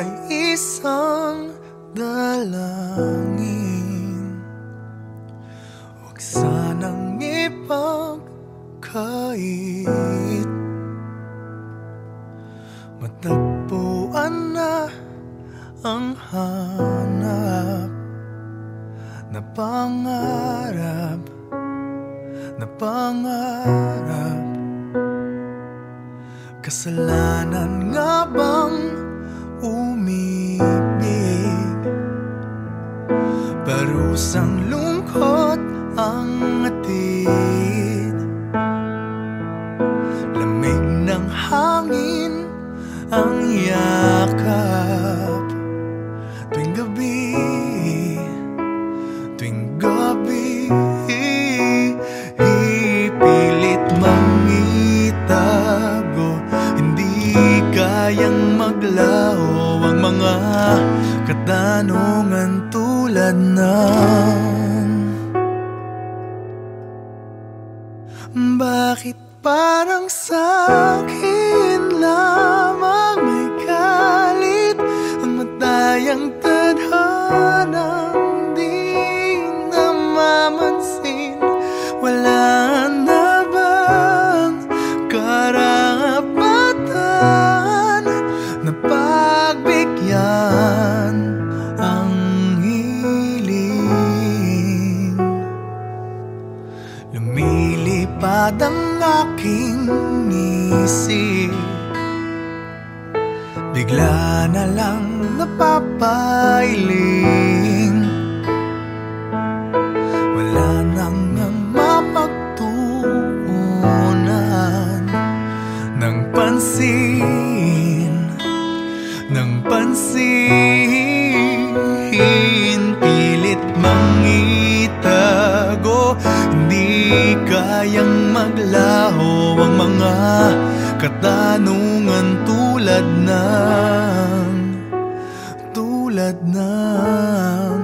ay isang dalangin. Huwag sanang ipagkait. Matagpuan na ang hanap Na pangarap Na pangarap. Kasalanan nga ba Parusang lungkot ang atid Lamig ng hangin ang yakap. Tuwing gabi, tuwing gabi Ipilit mangitago Hindi kayang maglaho ang mga katanungan tulad ng Bakit parang sa'kin lamang may galit? Ang matayang Lumilipad ang aking isip. Bigla na lang napapailing. Wala nang mapagtuunan Ng pansin Ng pansin. Pilit mangitago Hindi kayang maglaho Ang mga katanungan tulad ng Tulad ng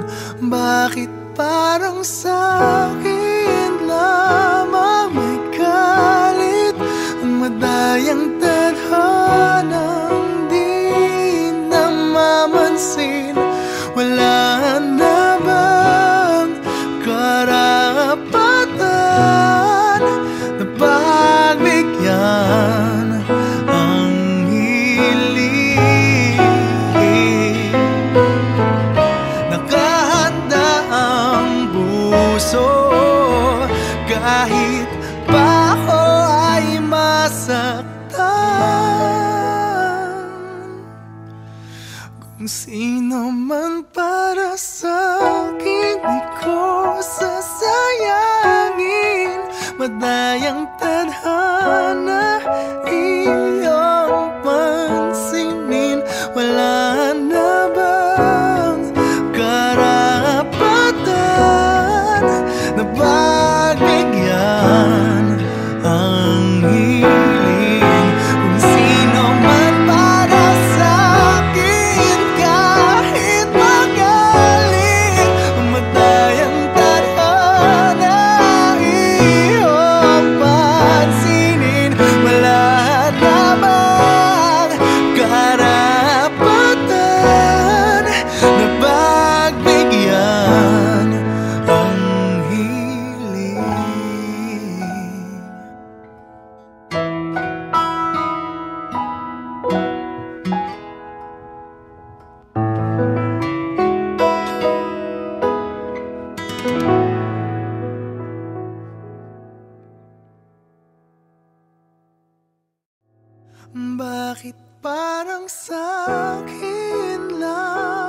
Bakit parang sa'kin Kung sino man para sa akin Di ko sasayangin. Madayang tadhana Iyong pansinin. Wala na bang karapatan Na pagbigyan Bakit parang lamang may